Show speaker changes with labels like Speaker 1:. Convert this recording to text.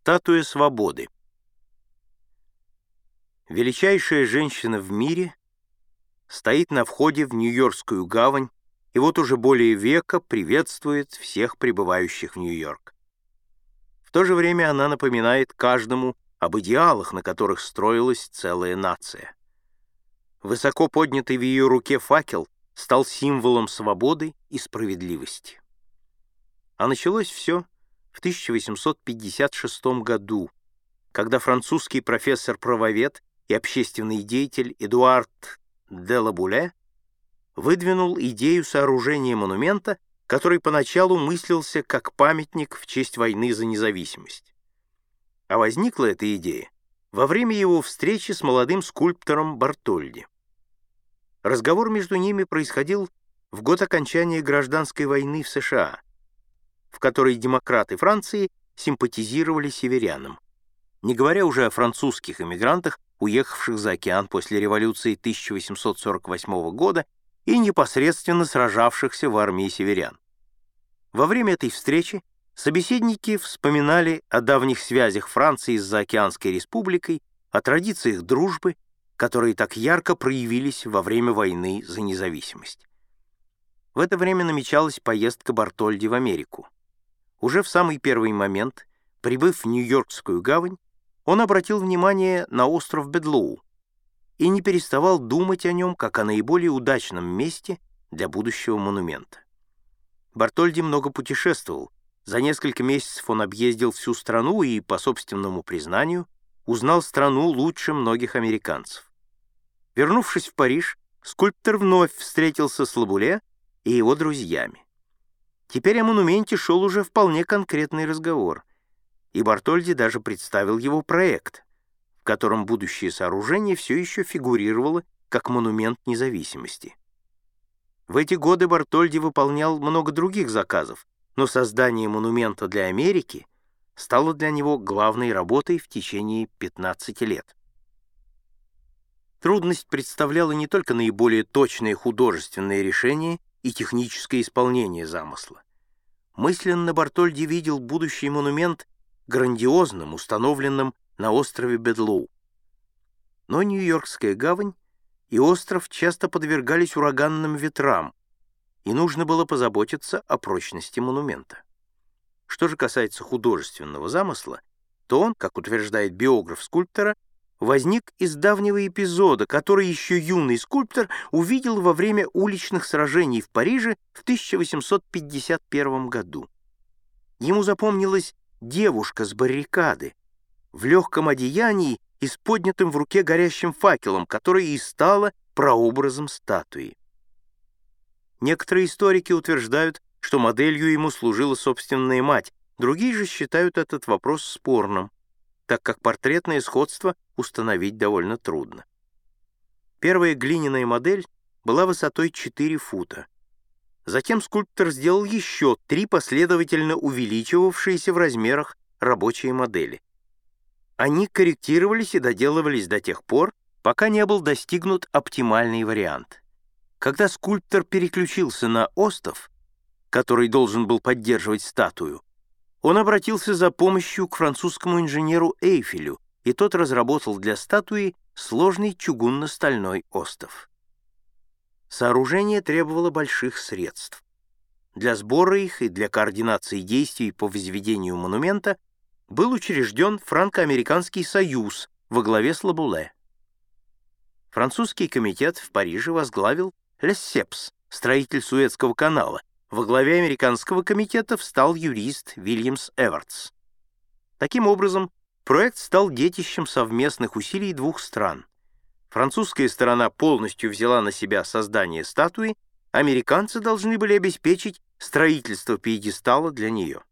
Speaker 1: Статуя свободы. Величайшая женщина в мире стоит на входе в Нью-Йоркскую гавань и вот уже более века приветствует всех прибывающих в Нью-Йорк. В то же время она напоминает каждому об идеалах, на которых строилась целая нация. Высоко поднятый в ее руке факел стал символом свободы и справедливости. А началось все в 1856 году, когда французский профессор-правовед и общественный деятель Эдуард де Лабуле выдвинул идею сооружения монумента, который поначалу мыслился как памятник в честь войны за независимость. А возникла эта идея во время его встречи с молодым скульптором Бартольди. Разговор между ними происходил в год окончания гражданской войны в США, в которой демократы Франции симпатизировали северянам. Не говоря уже о французских эмигрантах, уехавших за океан после революции 1848 года и непосредственно сражавшихся в армии северян. Во время этой встречи собеседники вспоминали о давних связях Франции с Заокеанской республикой, о традициях дружбы, которые так ярко проявились во время войны за независимость. В это время намечалась поездка Бартольди в Америку. Уже в самый первый момент, прибыв в Нью-Йоркскую гавань, он обратил внимание на остров Бедлоу и не переставал думать о нем как о наиболее удачном месте для будущего монумента. Бартольди много путешествовал. За несколько месяцев он объездил всю страну и, по собственному признанию, узнал страну лучше многих американцев. Вернувшись в Париж, скульптор вновь встретился с Лабуле и его друзьями. Теперь о монументе шел уже вполне конкретный разговор, и Бартольди даже представил его проект, в котором будущее сооружение все еще фигурировало как монумент независимости. В эти годы Бартольди выполнял много других заказов, но создание монумента для Америки стало для него главной работой в течение 15 лет. Трудность представляла не только наиболее точное художественное решение и техническое исполнение замысла. Мысленно Бартольди видел будущий монумент грандиозным, установленным на острове Бедлоу. Но Нью-Йоркская гавань и остров часто подвергались ураганным ветрам, и нужно было позаботиться о прочности монумента. Что же касается художественного замысла, то он, как утверждает биограф скульптора, возник из давнего эпизода, который еще юный скульптор увидел во время уличных сражений в Париже в 1851 году. Ему запомнилась девушка с баррикады в легком одеянии и с поднятым в руке горящим факелом, который и стала прообразом статуи. Некоторые историки утверждают, что моделью ему служила собственная мать, другие же считают этот вопрос спорным так как портретное сходство установить довольно трудно. Первая глиняная модель была высотой 4 фута. Затем скульптор сделал еще три последовательно увеличивавшиеся в размерах рабочие модели. Они корректировались и доделывались до тех пор, пока не был достигнут оптимальный вариант. Когда скульптор переключился на остов, который должен был поддерживать статую, он обратился за помощью к французскому инженеру Эйфелю, и тот разработал для статуи сложный чугунно-стальной остов. Сооружение требовало больших средств. Для сбора их и для координации действий по возведению монумента был учрежден Франко-Американский союз во главе с Лабуле. Французский комитет в Париже возглавил Лессепс, строитель Суэцкого канала, во главе американского комитета встал юрист Вильямс Эвертс. Таким образом, проект стал детищем совместных усилий двух стран. Французская сторона полностью взяла на себя создание статуи, американцы должны были обеспечить строительство пьедестала для нее.